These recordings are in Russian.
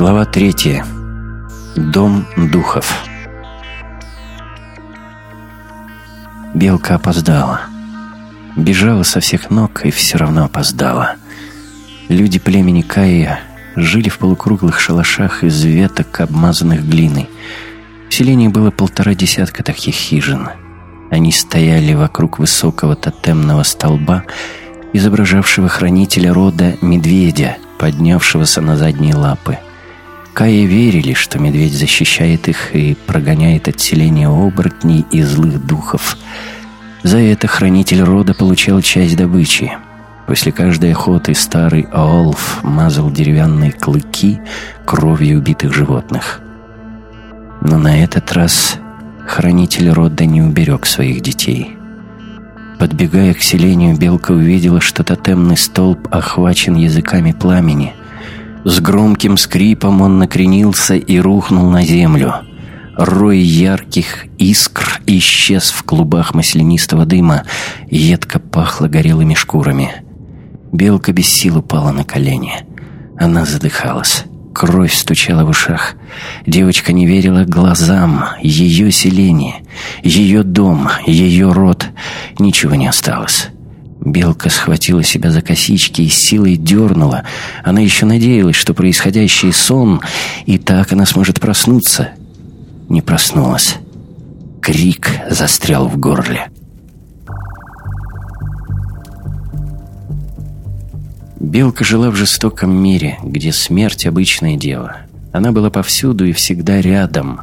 Глава третья. Дом духов. Белка опоздала. Бежала со всех ног и все равно опоздала. Люди племени Каия жили в полукруглых шалашах из веток, обмазанных глиной. В селении было полтора десятка таких хижин. Они стояли вокруг высокого тотемного столба, изображавшего хранителя рода медведя, поднявшегося на задние лапы – Каи верили, что медведь защищает их и прогоняет отселение оборотней и злых духов. За это хранитель рода получал часть добычи. После каждой охоты старый Аолф мазал деревянные клыки кровью убитых животных. Но на этот раз хранитель рода не уберег своих детей. Подбегая к селению, Белка увидела, что тотемный столб охвачен языками пламени – с громким скрипом он накренился и рухнул на землю. Рой ярких искр исчез в клубах маслянистого дыма, едко пахло горелыми шкурами. Белка без сил упала на колени. Она задыхалась. Кровь стучала в ушах. Девочка не верила глазам. Ее селение, ее дом, ее род. Ничего не осталось. Белка схватила себя за косички и силой дернула. Она еще надеялась, что происходящий сон, и так она сможет проснуться. Не проснулась. Крик застрял в горле. Белка жила в жестоком мире, где смерть — обычное дело. Она была повсюду и всегда рядом.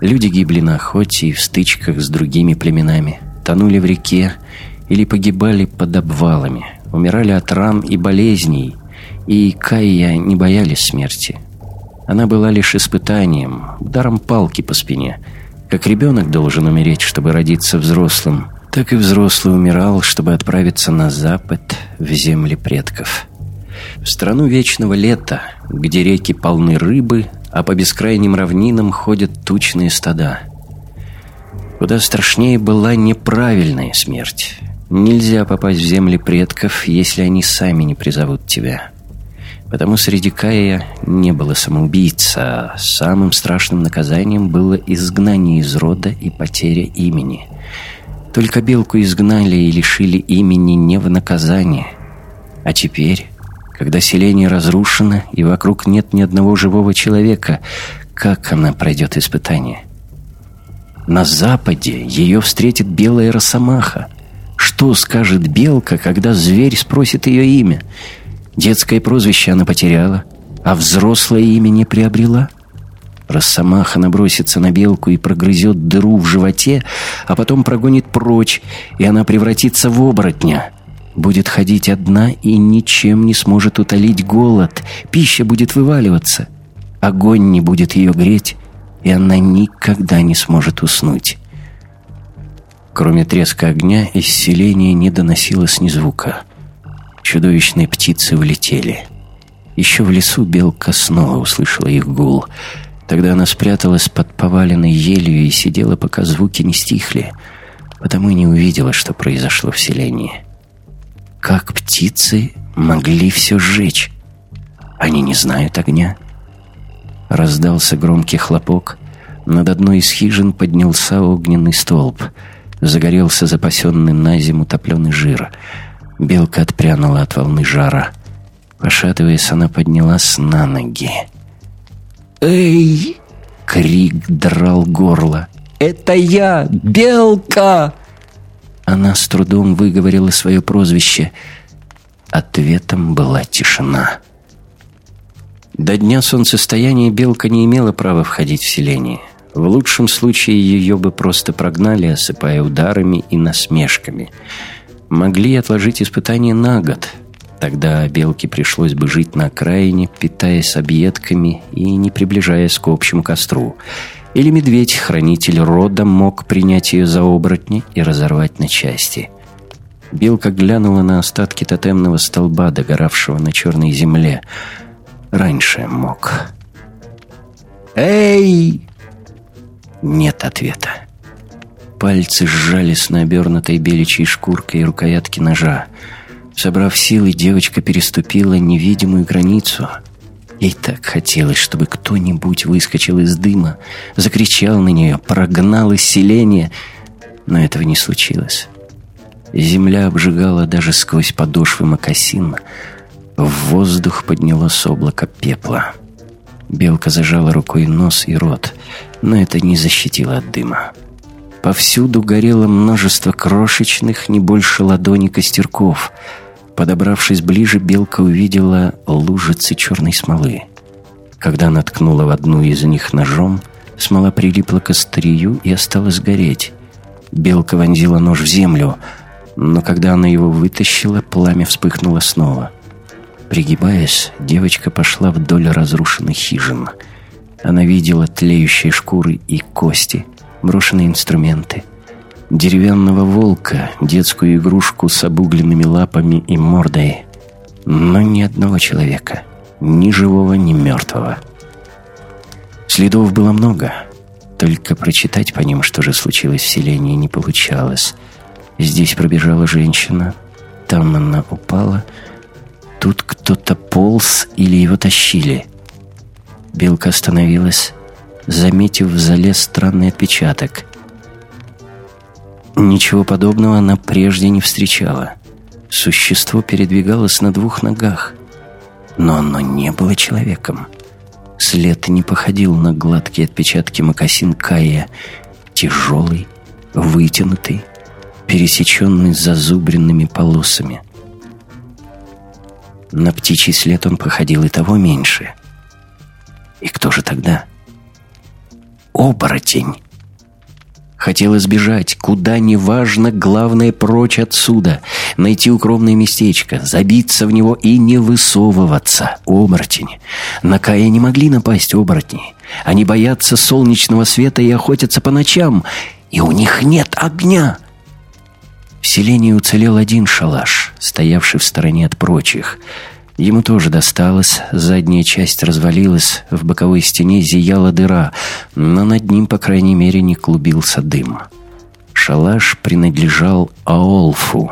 Люди гибли на охоте и в стычках с другими племенами, тонули в реке, или погибали под обвалами, умирали от ран и болезней, и Кайя не боялись смерти. Она была лишь испытанием, ударом палки по спине. Как ребенок должен умереть, чтобы родиться взрослым, так и взрослый умирал, чтобы отправиться на запад, в земли предков. В страну вечного лета, где реки полны рыбы, а по бескрайним равнинам ходят тучные стада. Куда страшнее была неправильная смерть. Нельзя попасть в земли предков, если они сами не призовут тебя. Потому среди Кая не было самоубийц, а самым страшным наказанием было изгнание из рода и потеря имени. Только белку изгнали и лишили имени не в наказание. А теперь, когда селение разрушено и вокруг нет ни одного живого человека, как она пройдет испытание? На западе ее встретит белая росомаха — что скажет белка, когда зверь спросит ее имя? Детское прозвище она потеряла, а взрослое имя не приобрела. Росомаха набросится на белку и прогрызет дыру в животе, а потом прогонит прочь, и она превратится в оборотня. Будет ходить одна и ничем не сможет утолить голод. Пища будет вываливаться. Огонь не будет ее греть, и она никогда не сможет уснуть. Кроме треска огня, из селения не доносилось ни звука. Чудовищные птицы улетели. Еще в лесу белка снова услышала их гул. Тогда она спряталась под поваленной елью и сидела, пока звуки не стихли, потому и не увидела, что произошло в селении. Как птицы могли все сжечь? Они не знают огня. Раздался громкий хлопок. Над одной из хижин поднялся огненный столб — Загорелся запасенный на зиму топленый жир. Белка отпрянула от волны жара. Пошатываясь, она поднялась на ноги. «Эй!» — крик драл горло. «Это я, Белка!» Она с трудом выговорила свое прозвище. Ответом была тишина. До дня солнцестояния Белка не имела права входить в селение. В лучшем случае ее бы просто прогнали, осыпая ударами и насмешками. Могли отложить испытание на год. Тогда Белке пришлось бы жить на окраине, питаясь объедками и не приближаясь к общему костру. Или медведь, хранитель рода, мог принять ее за оборотни и разорвать на части. Белка глянула на остатки тотемного столба, догоравшего на черной земле. Раньше мог. «Эй!» Нет ответа. Пальцы сжались на обернутой беличьей шкуркой рукоятки ножа. Собрав силы, девочка переступила невидимую границу. Ей так хотелось, чтобы кто-нибудь выскочил из дыма, закричал на нее, прогнал из селения, но этого не случилось. Земля обжигала даже сквозь подошвы мокасин. В воздух поднялось облако пепла. Белка зажала рукой нос и рот, но это не защитило от дыма. Повсюду горело множество крошечных, не больше ладони костерков — Подобравшись ближе, белка увидела лужицы черной смолы. Когда она ткнула в одну из них ножом, смола прилипла к острию и осталась гореть. Белка вонзила нож в землю, но когда она его вытащила, пламя вспыхнуло снова. Пригибаясь, девочка пошла вдоль разрушенных хижин. Она видела тлеющие шкуры и кости, брошенные инструменты, деревянного волка, детскую игрушку с обугленными лапами и мордой. Но ни одного человека, ни живого, ни мертвого. Следов было много, только прочитать по ним, что же случилось в селении, не получалось. Здесь пробежала женщина, там она упала, тут кто-то полз или его тащили. Белка остановилась, заметив в зале странный отпечаток. Ничего подобного она прежде не встречала. Существо передвигалось на двух ногах, но оно не было человеком. След не походил на гладкие отпечатки мокасин Кая, тяжелый, вытянутый, пересеченный зазубренными полосами. На птичий след он походил и того меньше. И кто же тогда? Оборотень! Хотел избежать, куда не важно, главное прочь отсюда. Найти укромное местечко, забиться в него и не высовываться. Оборотень. На Кая не могли напасть оборотни. Они боятся солнечного света и охотятся по ночам. И у них нет огня. В селении уцелел один шалаш, стоявший в стороне от прочих — Ему тоже досталось, задняя часть развалилась, в боковой стене зияла дыра, но над ним, по крайней мере, не клубился дым. Шалаш принадлежал Аолфу.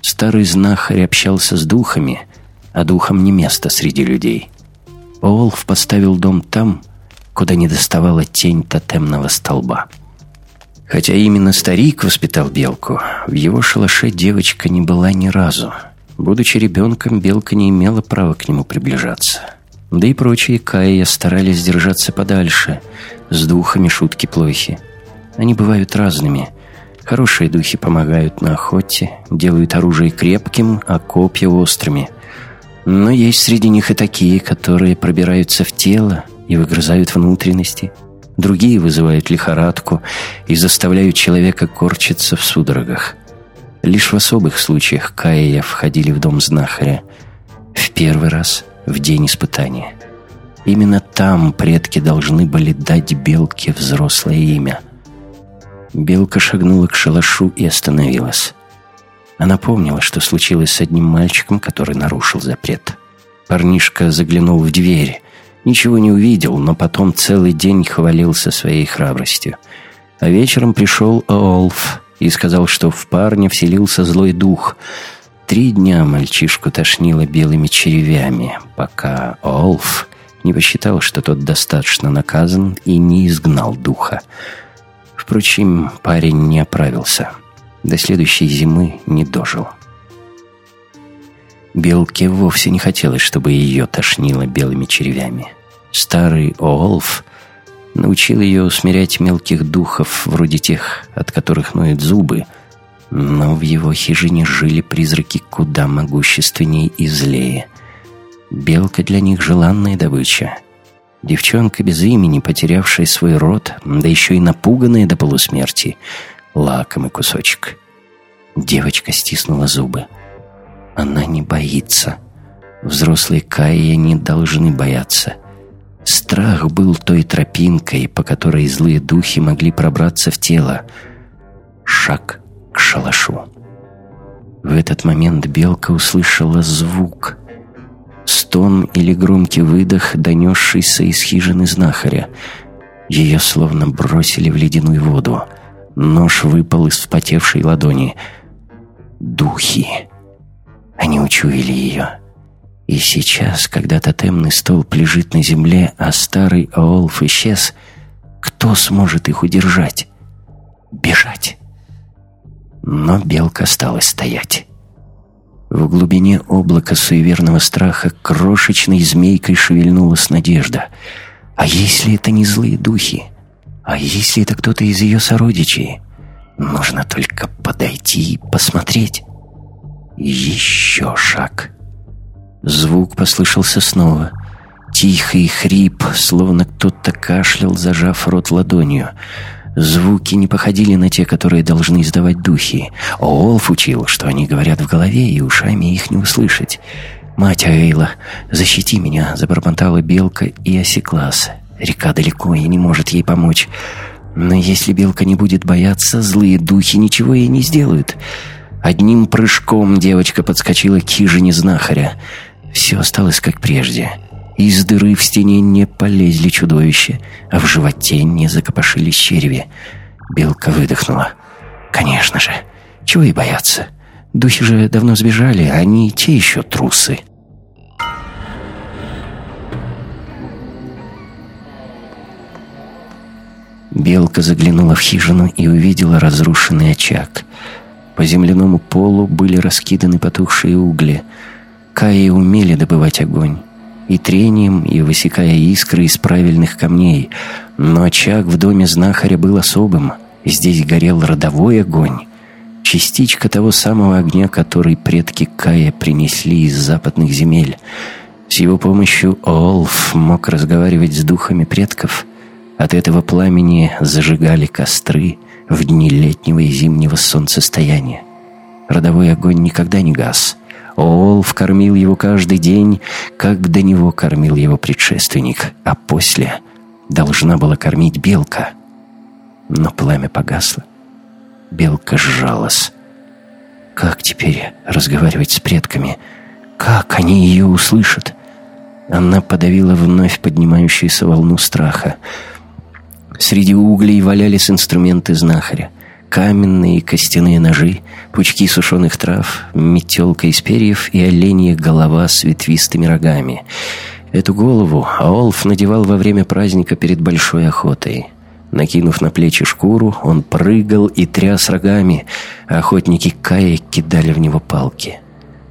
Старый знахарь общался с духами, а духам не место среди людей. Аолф поставил дом там, куда не доставала тень тотемного столба. Хотя именно старик воспитал белку, в его шалаше девочка не была ни разу — Будучи ребенком, Белка не имела права к нему приближаться. Да и прочие Каия старались держаться подальше. С духами шутки плохи. Они бывают разными. Хорошие духи помогают на охоте, делают оружие крепким, а копья острыми. Но есть среди них и такие, которые пробираются в тело и выгрызают внутренности. Другие вызывают лихорадку и заставляют человека корчиться в судорогах. Лишь в особых случаях Каия входили в дом знахаря. В первый раз в день испытания. Именно там предки должны были дать Белке взрослое имя. Белка шагнула к шалашу и остановилась. Она помнила, что случилось с одним мальчиком, который нарушил запрет. Парнишка заглянул в дверь. Ничего не увидел, но потом целый день хвалился своей храбростью. А вечером пришел Олф и сказал, что в парне вселился злой дух. Три дня мальчишку тошнило белыми червями, пока Олф не посчитал, что тот достаточно наказан и не изгнал духа. Впрочем, парень не оправился. До следующей зимы не дожил. Белке вовсе не хотелось, чтобы ее тошнило белыми червями. Старый Олф научил ее усмирять мелких духов, вроде тех, от которых ноют зубы, но в его хижине жили призраки куда могущественнее и злее. Белка для них желанная добыча. Девчонка без имени, потерявшая свой род, да еще и напуганная до полусмерти. Лакомый кусочек. Девочка стиснула зубы. Она не боится. Взрослые Каи не должны бояться. — Страх был той тропинкой, по которой злые духи могли пробраться в тело. Шаг к шалашу. В этот момент белка услышала звук. Стон или громкий выдох, донесшийся из хижины знахаря. Ее словно бросили в ледяную воду. Нож выпал из вспотевшей ладони. Духи. Они учуяли ее. И сейчас, когда тотемный столб лежит на земле, а старый Аолф исчез, кто сможет их удержать? Бежать. Но белка осталась стоять. В глубине облака суеверного страха крошечной змейкой шевельнулась надежда. А если это не злые духи? А если это кто-то из ее сородичей? Нужно только подойти и посмотреть. Еще шаг. Звук послышался снова. Тихий хрип, словно кто-то кашлял, зажав рот ладонью. Звуки не походили на те, которые должны издавать духи. Олф учил, что они говорят в голове, и ушами их не услышать. «Мать Аэйла, защити меня!» — забормотала белка и осеклась. Река далеко и не может ей помочь. Но если белка не будет бояться, злые духи ничего ей не сделают. Одним прыжком девочка подскочила к хижине знахаря. Все осталось как прежде. Из дыры в стене не полезли чудовища, а в животе не закопошились черви. Белка выдохнула. «Конечно же. Чего и бояться. Духи же давно сбежали, а они те еще трусы». Белка заглянула в хижину и увидела разрушенный очаг. По земляному полу были раскиданы потухшие угли. Каи умели добывать огонь. И трением, и высекая искры из правильных камней. Но очаг в доме знахаря был особым. Здесь горел родовой огонь. Частичка того самого огня, который предки Кая принесли из западных земель. С его помощью Олф мог разговаривать с духами предков — от этого пламени зажигали костры в дни летнего и зимнего солнцестояния. Родовой огонь никогда не гас. Оолф кормил его каждый день, как до него кормил его предшественник, а после должна была кормить белка. Но пламя погасло. Белка сжалась. Как теперь разговаривать с предками? Как они ее услышат? Она подавила вновь поднимающуюся волну страха. Среди углей валялись инструменты знахаря. Каменные и костяные ножи, пучки сушеных трав, метелка из перьев и оленья голова с ветвистыми рогами. Эту голову Аолф надевал во время праздника перед большой охотой. Накинув на плечи шкуру, он прыгал и тряс рогами, а охотники Кая кидали в него палки.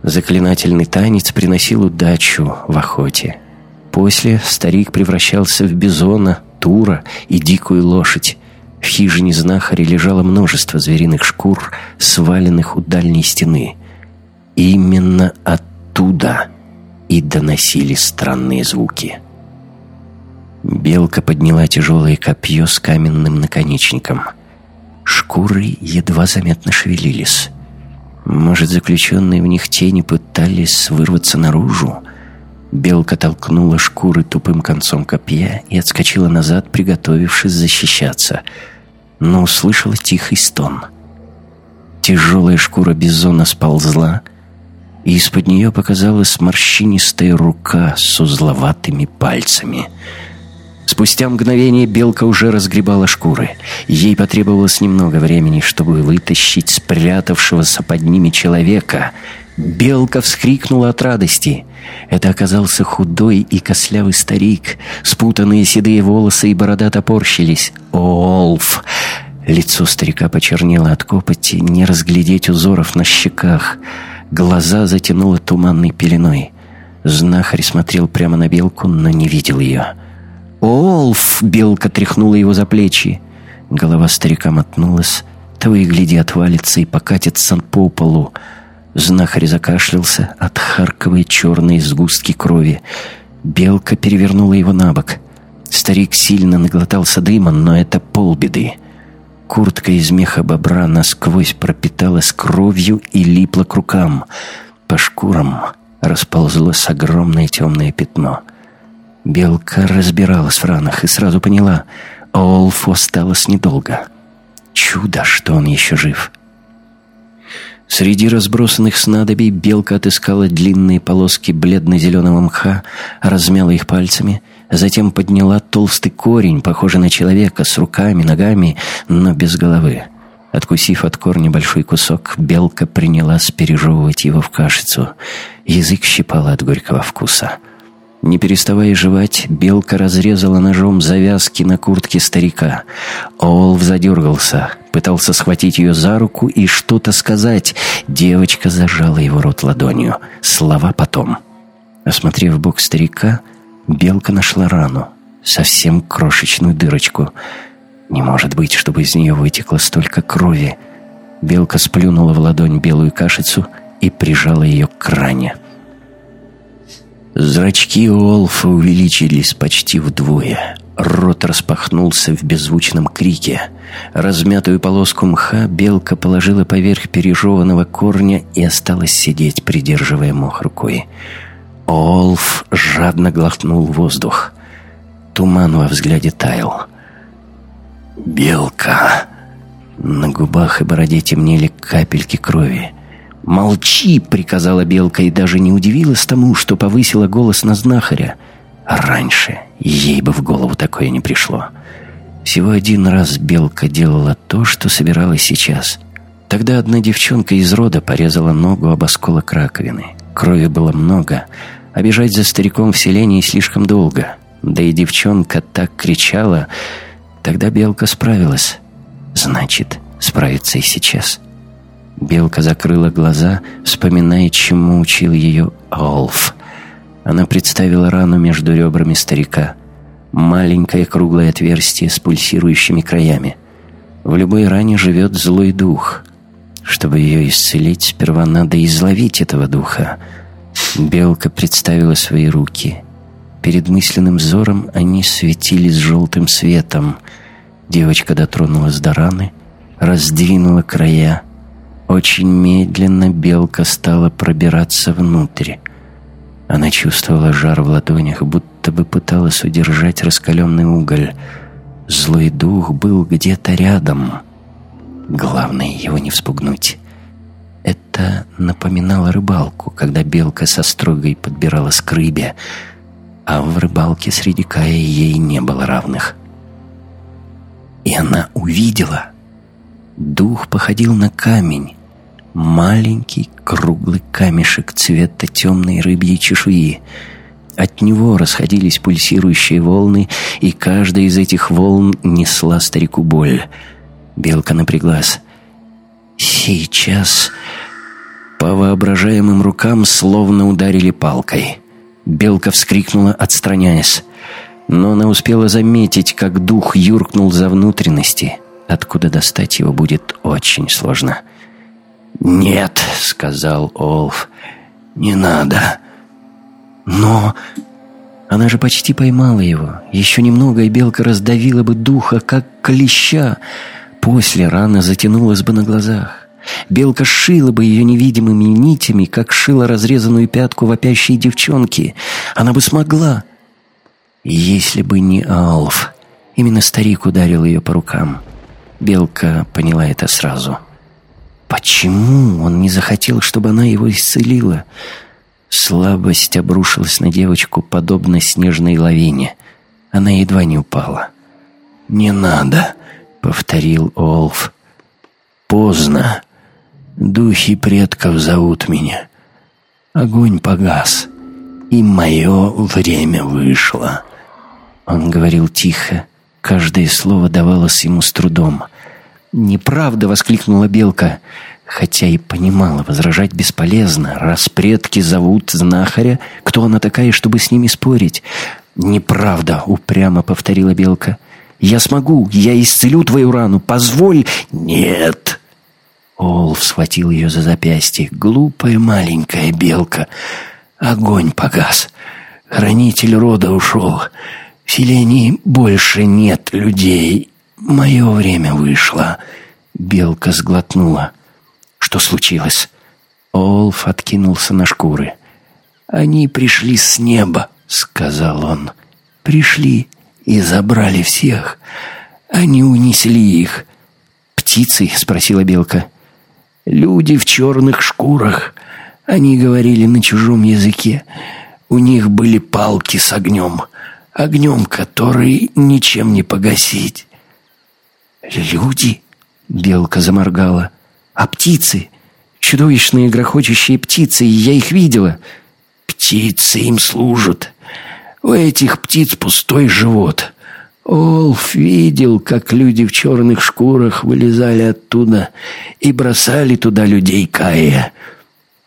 Заклинательный танец приносил удачу в охоте. После старик превращался в бизона, тура и дикую лошадь. В хижине знахаря лежало множество звериных шкур, сваленных у дальней стены. Именно оттуда и доносили странные звуки. Белка подняла тяжелое копье с каменным наконечником. Шкуры едва заметно шевелились. Может, заключенные в них тени пытались вырваться наружу? Белка толкнула шкуры тупым концом копья и отскочила назад, приготовившись защищаться. Но услышала тихий стон. Тяжелая шкура бизона сползла, и из-под нее показалась морщинистая рука с узловатыми пальцами. Спустя мгновение белка уже разгребала шкуры. Ей потребовалось немного времени, чтобы вытащить спрятавшегося под ними человека — Белка вскрикнула от радости. Это оказался худой и кослявый старик. Спутанные седые волосы и борода топорщились. «Олф!» Лицо старика почернело от копоти, не разглядеть узоров на щеках. Глаза затянуло туманной пеленой. Знахарь смотрел прямо на белку, но не видел ее. «Олф!» — белка тряхнула его за плечи. Голова старика мотнулась. Того и гляди отвалится и покатится по полу. Знахарь закашлялся, отхаркивая черные сгустки крови. Белка перевернула его на бок. Старик сильно наглотался дыма, но это полбеды. Куртка из меха бобра насквозь пропиталась кровью и липла к рукам. По шкурам расползлось огромное темное пятно. Белка разбиралась в ранах и сразу поняла, Олфу осталось недолго. Чудо, что он еще жив. Среди разбросанных снадобий белка отыскала длинные полоски бледно-зеленого мха, размяла их пальцами, затем подняла толстый корень, похожий на человека, с руками, ногами, но без головы. Откусив от корня большой кусок, белка принялась пережевывать его в кашицу. Язык щипал от горького вкуса. Не переставая жевать, белка разрезала ножом завязки на куртке старика. Олв задергался, пытался схватить ее за руку и что-то сказать. Девочка зажала его рот ладонью. Слова потом. Осмотрев бок старика, белка нашла рану. Совсем крошечную дырочку. Не может быть, чтобы из нее вытекло столько крови. Белка сплюнула в ладонь белую кашицу и прижала ее к ране. Зрачки Олфа увеличились почти вдвое. Рот распахнулся в беззвучном крике. Размятую полоску мха белка положила поверх пережеванного корня и осталась сидеть, придерживая мох рукой. Олф жадно глотнул воздух. Туман во взгляде таял. «Белка!» На губах и бороде темнели капельки крови. «Молчи!» — приказала Белка и даже не удивилась тому, что повысила голос на знахаря. Раньше ей бы в голову такое не пришло. Всего один раз Белка делала то, что собиралась сейчас. Тогда одна девчонка из рода порезала ногу об осколок раковины. Крови было много, а бежать за стариком в селении слишком долго. Да и девчонка так кричала. Тогда Белка справилась. Значит, справится и сейчас. — Белка закрыла глаза, вспоминая, чему учил ее Олф. Она представила рану между ребрами старика. Маленькое круглое отверстие с пульсирующими краями. В любой ране живет злой дух. Чтобы ее исцелить, сперва надо изловить этого духа. Белка представила свои руки. Перед мысленным взором они светились желтым светом. Девочка дотронулась до раны, раздвинула края, очень медленно белка стала пробираться внутрь. Она чувствовала жар в ладонях, будто бы пыталась удержать раскаленный уголь. Злой дух был где-то рядом. Главное его не вспугнуть. Это напоминало рыбалку, когда белка со строгой подбирала к рыбе, а в рыбалке среди Кая ей не было равных. И она увидела. Дух походил на камень, маленький круглый камешек цвета темной рыбьей чешуи. От него расходились пульсирующие волны, и каждая из этих волн несла старику боль. Белка напряглась. Сейчас по воображаемым рукам словно ударили палкой. Белка вскрикнула, отстраняясь. Но она успела заметить, как дух юркнул за внутренности. Откуда достать его будет очень сложно. — «Нет», — сказал Олф, — «не надо». «Но...» Она же почти поймала его. Еще немного, и белка раздавила бы духа, как клеща. После рана затянулась бы на глазах. Белка шила бы ее невидимыми нитями, как шила разрезанную пятку вопящей девчонки. Она бы смогла. Если бы не Алф. Именно старик ударил ее по рукам. Белка поняла это сразу. — Почему он не захотел, чтобы она его исцелила? Слабость обрушилась на девочку, подобно снежной лавине. Она едва не упала. «Не надо», — повторил Олф. «Поздно. Духи предков зовут меня. Огонь погас, и мое время вышло». Он говорил тихо, каждое слово давалось ему с трудом — «Неправда!» — воскликнула Белка. Хотя и понимала, возражать бесполезно. Раз предки зовут знахаря, кто она такая, чтобы с ними спорить? «Неправда!» — упрямо повторила Белка. «Я смогу! Я исцелю твою рану! Позволь!» «Нет!» Олф схватил ее за запястье. «Глупая маленькая белка! Огонь погас! Хранитель рода ушел! В селении больше нет людей!» «Мое время вышло». Белка сглотнула. «Что случилось?» Олф откинулся на шкуры. «Они пришли с неба», — сказал он. «Пришли и забрали всех. Они унесли их». «Птицы?» — спросила Белка. «Люди в черных шкурах. Они говорили на чужом языке. У них были палки с огнем. Огнем, который ничем не погасить. «Люди?» Белка заморгала. «А птицы? Чудовищные грохочущие птицы, я их видела!» «Птицы им служат. У этих птиц пустой живот. Олф видел, как люди в черных шкурах вылезали оттуда и бросали туда людей Кая».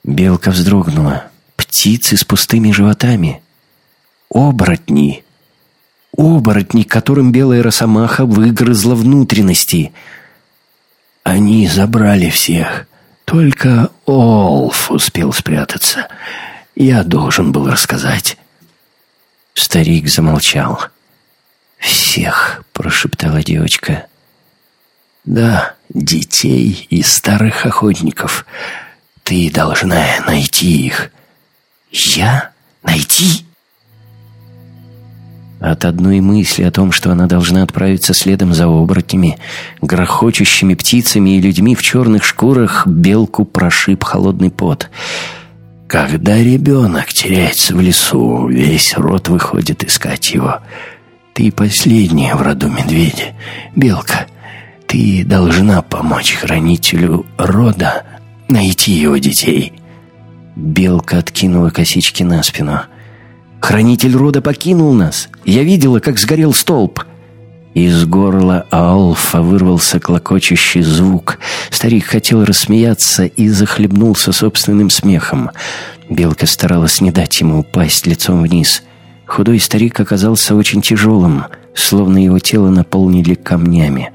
Белка вздрогнула. «Птицы с пустыми животами. Оборотни!» Оборотни, которым белая росомаха выгрызла внутренности. Они забрали всех. Только Олф успел спрятаться. Я должен был рассказать. Старик замолчал. «Всех», — прошептала девочка. «Да, детей и старых охотников. Ты должна найти их». «Я? Найти?» От одной мысли о том, что она должна отправиться следом за оборотнями, грохочущими птицами и людьми в черных шкурах, белку прошиб холодный пот. Когда ребенок теряется в лесу, весь род выходит искать его. Ты последняя в роду медведя. Белка, ты должна помочь хранителю рода найти его детей. Белка откинула косички на спину — Хранитель рода покинул нас. Я видела, как сгорел столб». Из горла Алфа вырвался клокочущий звук. Старик хотел рассмеяться и захлебнулся собственным смехом. Белка старалась не дать ему упасть лицом вниз. Худой старик оказался очень тяжелым, словно его тело наполнили камнями.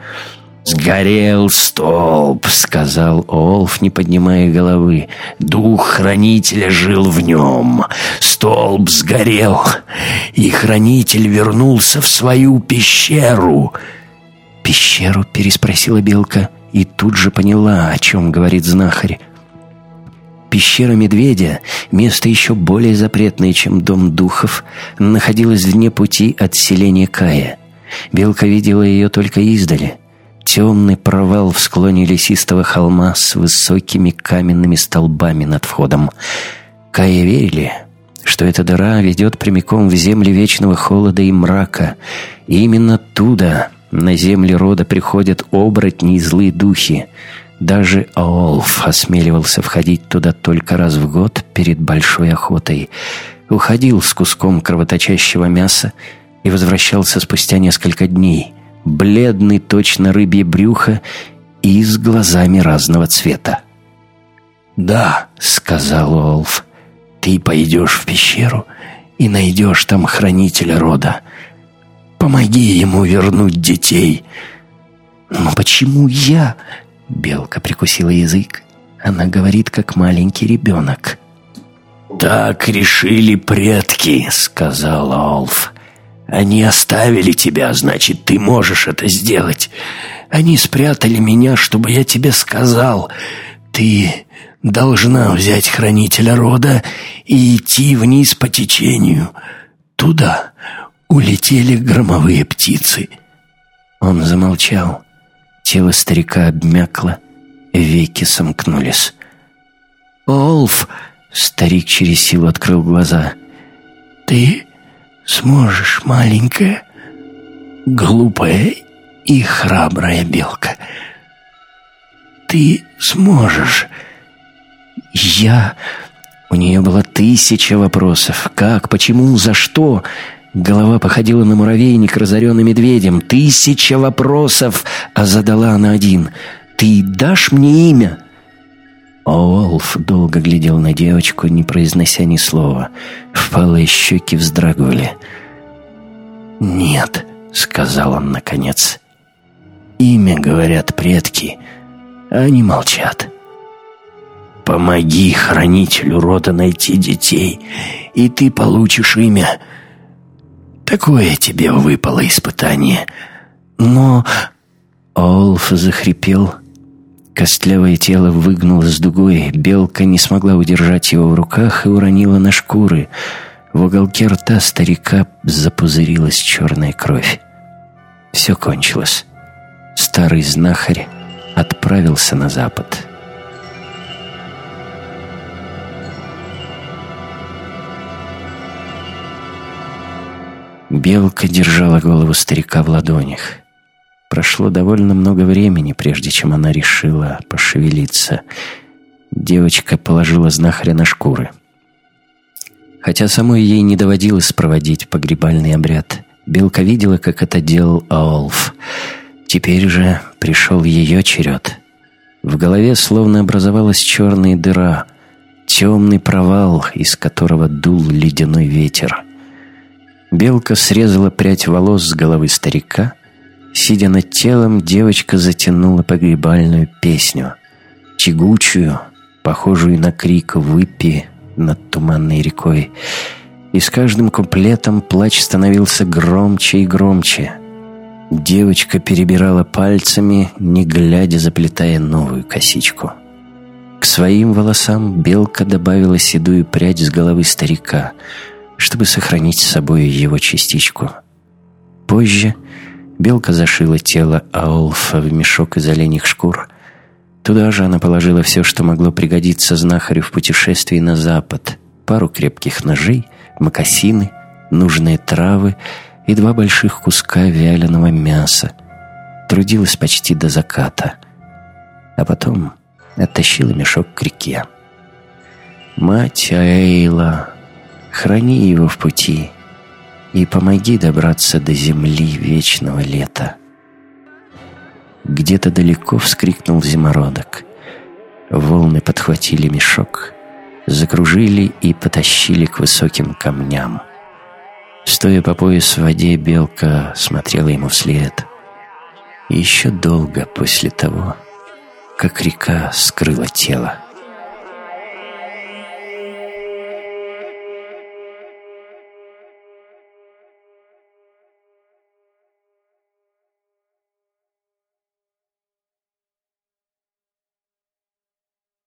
«Сгорел столб», — сказал Олф, не поднимая головы. «Дух хранителя жил в нем. Столб сгорел, и хранитель вернулся в свою пещеру». «Пещеру?» — переспросила Белка и тут же поняла, о чем говорит знахарь. Пещера медведя, место еще более запретное, чем дом духов, находилась вне пути от селения Кая. Белка видела ее только издали — темный провал в склоне лесистого холма с высокими каменными столбами над входом. Кая верили, что эта дыра ведет прямиком в земли вечного холода и мрака. И именно туда, на земли рода, приходят оборотни и злые духи. Даже Аолф осмеливался входить туда только раз в год перед большой охотой. Уходил с куском кровоточащего мяса и возвращался спустя несколько дней – бледный точно рыбье брюхо и с глазами разного цвета. «Да», — сказал Олф, — «ты пойдешь в пещеру и найдешь там хранителя рода. Помоги ему вернуть детей». «Но почему я?» — Белка прикусила язык. Она говорит, как маленький ребенок. «Так решили предки», — сказал Олф. Они оставили тебя, значит, ты можешь это сделать. Они спрятали меня, чтобы я тебе сказал. Ты должна взять хранителя рода и идти вниз по течению. Туда улетели громовые птицы. Он замолчал. Тело старика обмякло, веки сомкнулись. «Олф!» — старик через силу открыл глаза. «Ты сможешь, маленькая, глупая и храбрая белка. Ты сможешь. Я... У нее было тысяча вопросов. Как, почему, за что? Голова походила на муравейник, разоренный медведем. Тысяча вопросов, а задала она один. «Ты дашь мне имя?» Олф долго глядел на девочку, не произнося ни слова. Впалые щеки вздрагивали. «Нет», — сказал он наконец. «Имя, говорят предки, а они молчат. Помоги хранителю рода найти детей, и ты получишь имя. Такое тебе выпало испытание. Но...» Олф захрипел, Костлявое тело выгнулось дугой, белка не смогла удержать его в руках и уронила на шкуры. В уголке рта старика запузырилась черная кровь. Все кончилось. Старый знахарь отправился на запад. Белка держала голову старика в ладонях. Прошло довольно много времени, прежде чем она решила пошевелиться. Девочка положила знахаря на шкуры. Хотя самой ей не доводилось проводить погребальный обряд, Белка видела, как это делал Аолф. Теперь же пришел ее черед. В голове словно образовалась черная дыра, темный провал, из которого дул ледяной ветер. Белка срезала прядь волос с головы старика. Сидя над телом, девочка затянула погребальную песню. Тягучую, похожую на крик выпи над туманной рекой. И с каждым куплетом плач становился громче и громче. Девочка перебирала пальцами, не глядя, заплетая новую косичку. К своим волосам белка добавила седую прядь с головы старика — чтобы сохранить с собой его частичку. Позже белка зашила тело Аулфа в мешок из оленьих шкур. Туда же она положила все, что могло пригодиться знахарю в путешествии на запад. Пару крепких ножей, мокасины, нужные травы и два больших куска вяленого мяса. Трудилась почти до заката. А потом оттащила мешок к реке. Мать Аэйла Храни его в пути и помоги добраться до земли вечного лета. Где-то далеко вскрикнул зимородок. Волны подхватили мешок, закружили и потащили к высоким камням. Стоя по пояс в воде, белка смотрела ему вслед. Еще долго после того, как река скрыла тело.